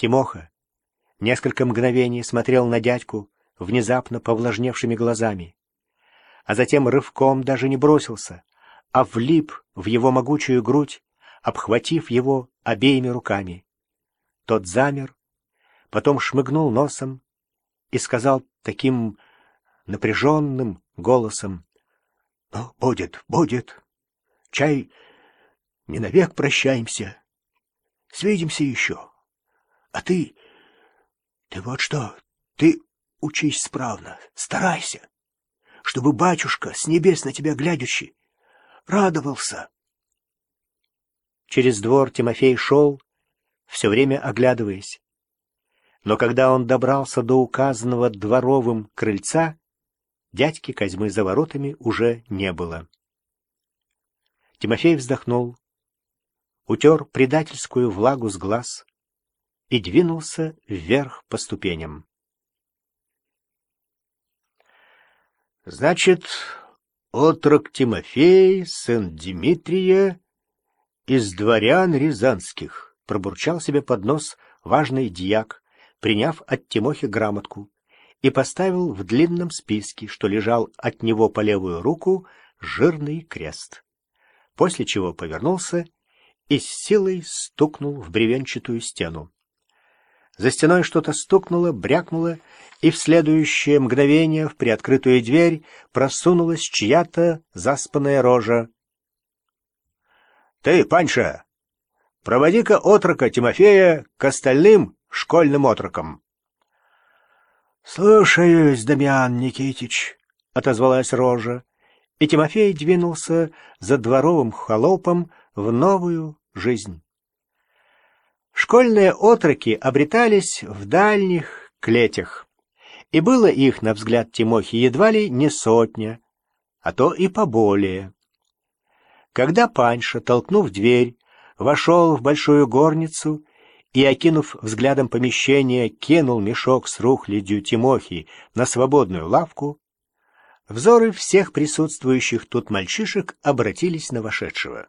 Тимоха несколько мгновений смотрел на дядьку внезапно повлажневшими глазами, а затем рывком даже не бросился, а влип в его могучую грудь, обхватив его обеими руками. Тот замер, потом шмыгнул носом и сказал таким напряженным голосом, «Ну, будет, будет. Чай, не навек прощаемся. Свидимся еще. А ты... Ты вот что, ты учись справно, старайся, чтобы батюшка с небес на тебя глядящий радовался. Через двор Тимофей шел, все время оглядываясь. Но когда он добрался до указанного дворовым крыльца, дядьки Козьмы за воротами уже не было. Тимофей вздохнул, утер предательскую влагу с глаз и двинулся вверх по ступеням. Значит, отрок Тимофей, сын Дмитрия, из дворян рязанских, пробурчал себе под нос важный дьяк, приняв от Тимохи грамотку, и поставил в длинном списке, что лежал от него по левую руку, жирный крест. После чего повернулся и с силой стукнул в бревенчатую стену. За стеной что-то стукнуло, брякнуло, и в следующее мгновение в приоткрытую дверь просунулась чья-то заспанная рожа. — Ты, Панша, проводи-ка отрока Тимофея к остальным школьным отрокам. — Слушаюсь, Дамиан Никитич, — отозвалась рожа, и Тимофей двинулся за дворовым холопом в новую жизнь. Школьные отроки обретались в дальних клетях, и было их, на взгляд Тимохи, едва ли не сотня, а то и поболее. Когда Паньша, толкнув дверь, вошел в большую горницу и, окинув взглядом помещение, кинул мешок с рухлядью Тимохи на свободную лавку, взоры всех присутствующих тут мальчишек обратились на вошедшего.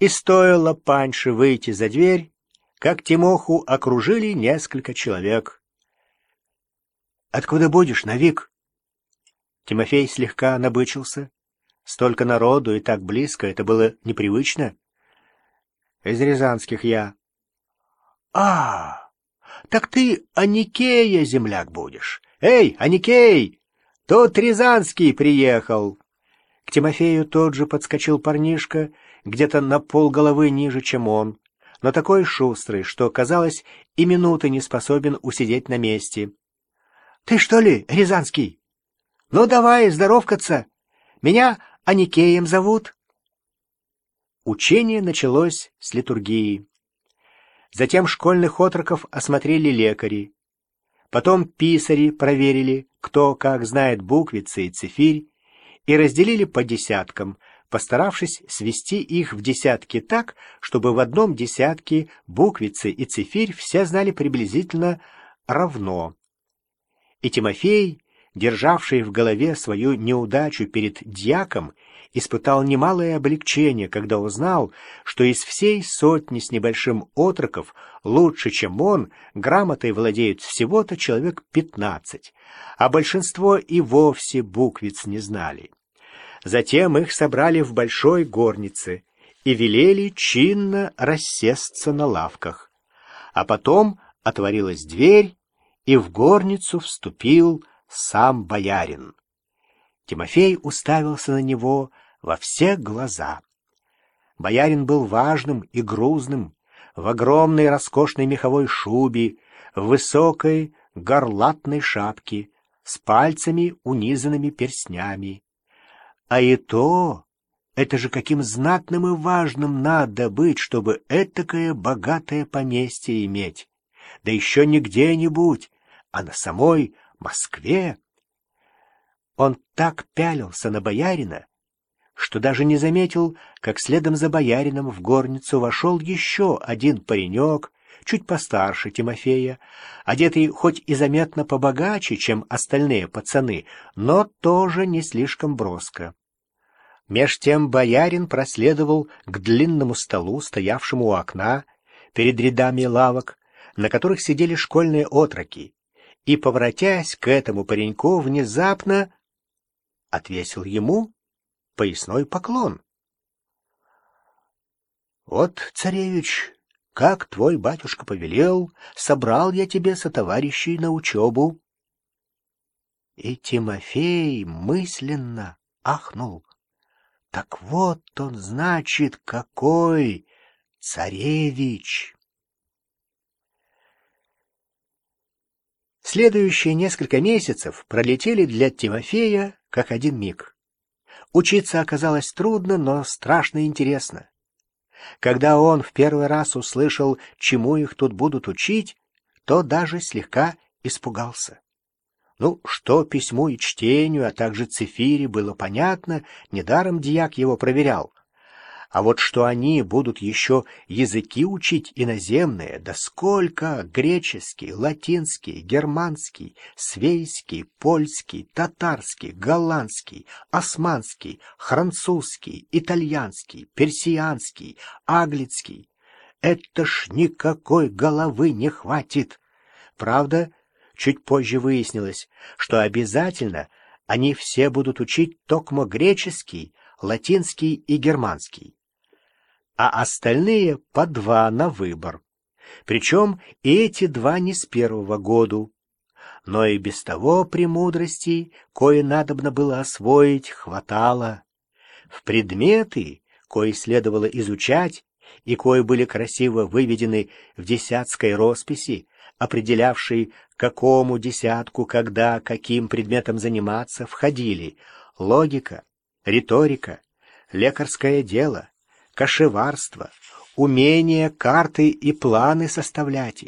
И стоило Паньше выйти за дверь, как Тимоху окружили несколько человек. «Откуда будешь, Навик?» Тимофей слегка набычился. Столько народу и так близко, это было непривычно. «Из Рязанских я». «А, так ты Аникея земляк будешь. Эй, Аникей, тут Рязанский приехал!» К Тимофею тот же подскочил парнишка, где-то на полголовы ниже, чем он, но такой шустрый, что, казалось, и минуты не способен усидеть на месте. — Ты что ли, Рязанский? Ну, давай, здоровкаться. Меня Аникеем зовут. Учение началось с литургии. Затем школьных отроков осмотрели лекари. Потом писари проверили, кто как знает буквицы и цифирь, и разделили по десяткам, постаравшись свести их в десятки так, чтобы в одном десятке буквицы и цифирь все знали приблизительно равно. И Тимофей, державший в голове свою неудачу перед дьяком, испытал немалое облегчение, когда узнал, что из всей сотни с небольшим отроков лучше, чем он, грамотой владеют всего-то человек пятнадцать, а большинство и вовсе буквиц не знали. Затем их собрали в большой горнице и велели чинно рассесться на лавках. А потом отворилась дверь, и в горницу вступил сам боярин. Тимофей уставился на него во все глаза. Боярин был важным и грузным, в огромной роскошной меховой шубе, в высокой горлатной шапке, с пальцами, унизанными перстнями. А и то, это же каким знатным и важным надо быть, чтобы этакое богатое поместье иметь. Да еще не где-нибудь, а на самой Москве. Он так пялился на боярина, что даже не заметил, как следом за боярином в горницу вошел еще один паренек, чуть постарше Тимофея, одетый хоть и заметно побогаче, чем остальные пацаны, но тоже не слишком броско. Меж тем боярин проследовал к длинному столу, стоявшему у окна, перед рядами лавок, на которых сидели школьные отроки, и, поворотясь к этому пареньку, внезапно отвесил ему поясной поклон. «Вот, царевич, как твой батюшка повелел, собрал я тебе сотоварищей на учебу». И Тимофей мысленно ахнул. Так вот он, значит, какой царевич! Следующие несколько месяцев пролетели для Тимофея как один миг. Учиться оказалось трудно, но страшно интересно. Когда он в первый раз услышал, чему их тут будут учить, то даже слегка испугался. Ну, что письму и чтению, а также цифире было понятно, недаром дьяк его проверял. А вот что они будут еще языки учить иноземные, да сколько! Греческий, латинский, германский, свейский, польский, татарский, голландский, османский, французский, итальянский, персианский, аглицкий. Это ж никакой головы не хватит. Правда, чуть позже выяснилось, что обязательно они все будут учить токмо греческий, латинский и германский а остальные по два на выбор. Причем и эти два не с первого году. Но и без того премудростей, кое надобно было освоить, хватало. В предметы, кои следовало изучать, и кои были красиво выведены в десятской росписи, определявшей, какому десятку, когда, каким предметом заниматься, входили логика, риторика, лекарское дело, кошеварство, умение карты и планы составлять,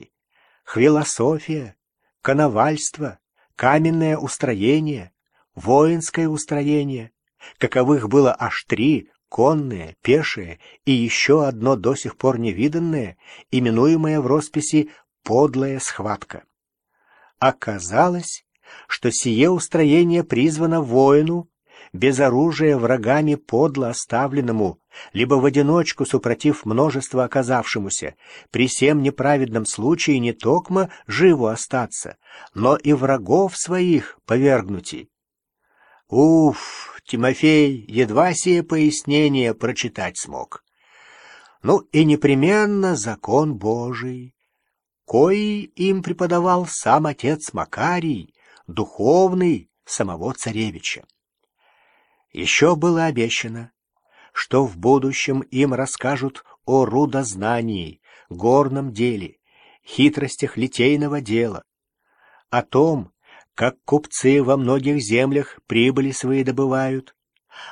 философия, коновальство, каменное устроение, воинское устроение, каковых было аж три, конные, пешие и еще одно до сих пор невиданное, именуемое в росписи «подлая схватка». Оказалось, что сие устроение призвано воину, без оружия врагами подло оставленному, либо в одиночку, супротив множества оказавшемуся, при всем неправедном случае не токмо живу остаться, но и врагов своих повергнути. Уф, Тимофей едва сие пояснение прочитать смог. Ну и непременно закон Божий, кои им преподавал сам отец Макарий, духовный самого царевича. Еще было обещано, что в будущем им расскажут о рудознании, горном деле, хитростях литейного дела, о том, как купцы во многих землях прибыли свои добывают,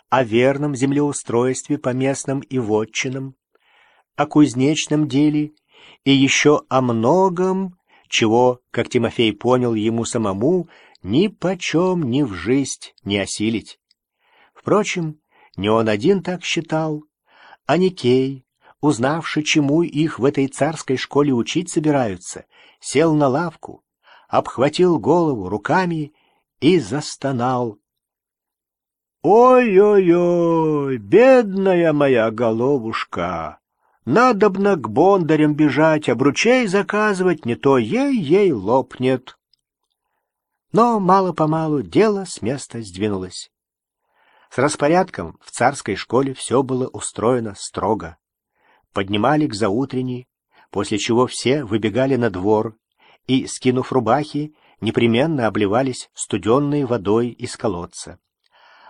о верном землеустройстве по местным и вотчинам, о кузнечном деле и еще о многом, чего, как Тимофей понял ему самому, ни почем ни в жизнь не осилить. Впрочем, не он один так считал, а Никей, узнавший, чему их в этой царской школе учить собираются, сел на лавку, обхватил голову руками и застонал. «Ой-ой-ой, бедная моя головушка! Надобно к бондарям бежать, обручей заказывать, не то ей-ей лопнет». Но мало-помалу дело с места сдвинулось. С распорядком в царской школе все было устроено строго. Поднимали к заутренней, после чего все выбегали на двор и, скинув рубахи, непременно обливались студенной водой из колодца.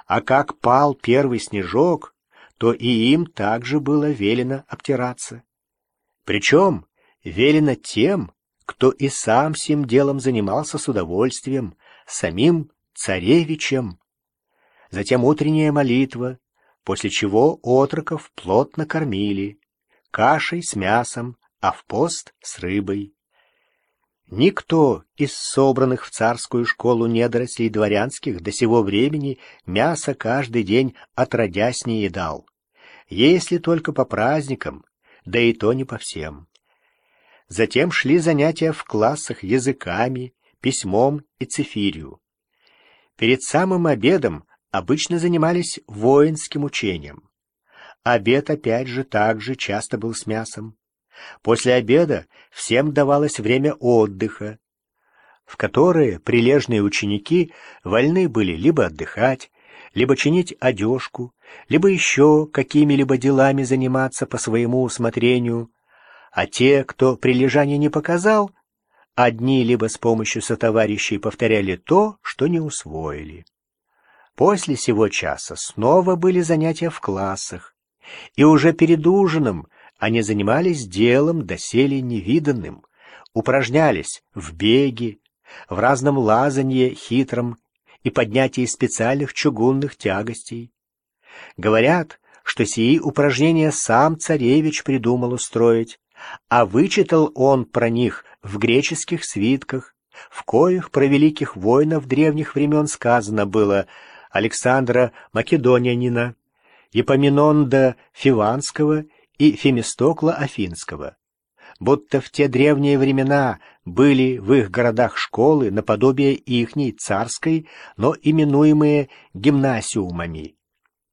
А как пал первый снежок, то и им также было велено обтираться. Причем велено тем, кто и сам сим делом занимался с удовольствием, самим царевичем затем утренняя молитва, после чего отроков плотно кормили, кашей с мясом, а в пост с рыбой. Никто из собранных в царскую школу недорослей дворянских до сего времени мясо каждый день отродясь не едал, если только по праздникам, да и то не по всем. Затем шли занятия в классах языками, письмом и цифирью. Перед самым обедом обычно занимались воинским учением. Обед опять же также часто был с мясом. После обеда всем давалось время отдыха, в которое прилежные ученики вольны были либо отдыхать, либо чинить одежку, либо еще какими-либо делами заниматься по своему усмотрению, а те, кто прилежание не показал, одни либо с помощью сотоварищей повторяли то, что не усвоили. После сего часа снова были занятия в классах, и уже перед ужином они занимались делом доселе невиданным, упражнялись в беге, в разном лазанье хитром и поднятии специальных чугунных тягостей. Говорят, что сии упражнения сам царевич придумал устроить, а вычитал он про них в греческих свитках, в коих про великих воинов древних времен сказано было Александра Македонянина, Епоминонда Фиванского и Фемистокла Афинского будто в те древние времена были в их городах школы наподобие ихней царской, но именуемые гимнасиумами.